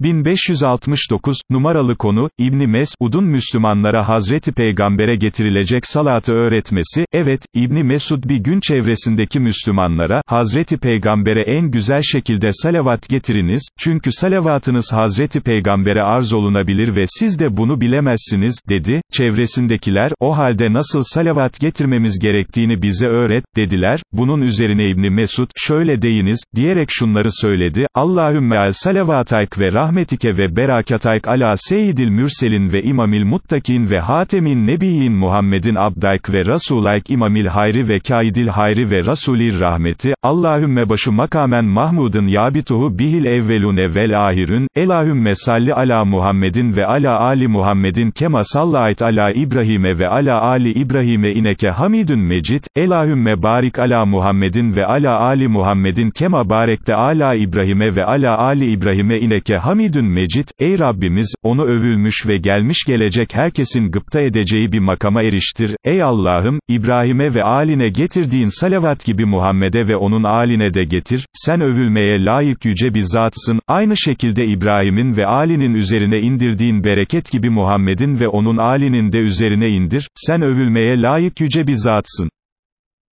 1569, numaralı konu, İbni Mesud'un Müslümanlara Hazreti Peygamber'e getirilecek salatı öğretmesi, evet, İbni Mesud bir gün çevresindeki Müslümanlara, Hazreti Peygamber'e en güzel şekilde salavat getiriniz, çünkü salavatınız Hazreti Peygamber'e arz olunabilir ve siz de bunu bilemezsiniz, dedi, çevresindekiler, o halde nasıl salavat getirmemiz gerektiğini bize öğret, dediler, bunun üzerine İbni Mesud, şöyle deyiniz, diyerek şunları söyledi, Allahümme al salavatayk ve rah rahmetike ve berakatayk ala seyyidil mürselin ve imamil muttakin ve hatemin nebiyyin Muhammedin abdayk ve rasulayk imamil hayri ve kaidil hayri ve rasulir rahmeti, Allahümme başı makamen mahmudun yabituhu bihil evvelune vel ahirün, Elahümme salli ala Muhammedin ve ala ali Muhammedin kema sallayt ala İbrahim'e ve ala ali İbrahim'e ineke hamidun mecid, Elahümme barik ala Muhammedin ve ala ali Muhammedin kema barekte ala İbrahim'e ve ala ali İbrahim'e ineke hamidun Hamidün Mecid, ey Rabbimiz, onu övülmüş ve gelmiş gelecek herkesin gıpta edeceği bir makama eriştir, ey Allah'ım, İbrahim'e ve aline getirdiğin salavat gibi Muhammed'e ve onun aline de getir, sen övülmeye layık yüce bir zatsın, aynı şekilde İbrahim'in ve alinin üzerine indirdiğin bereket gibi Muhammed'in ve onun alinin de üzerine indir, sen övülmeye layık yüce bir zatsın.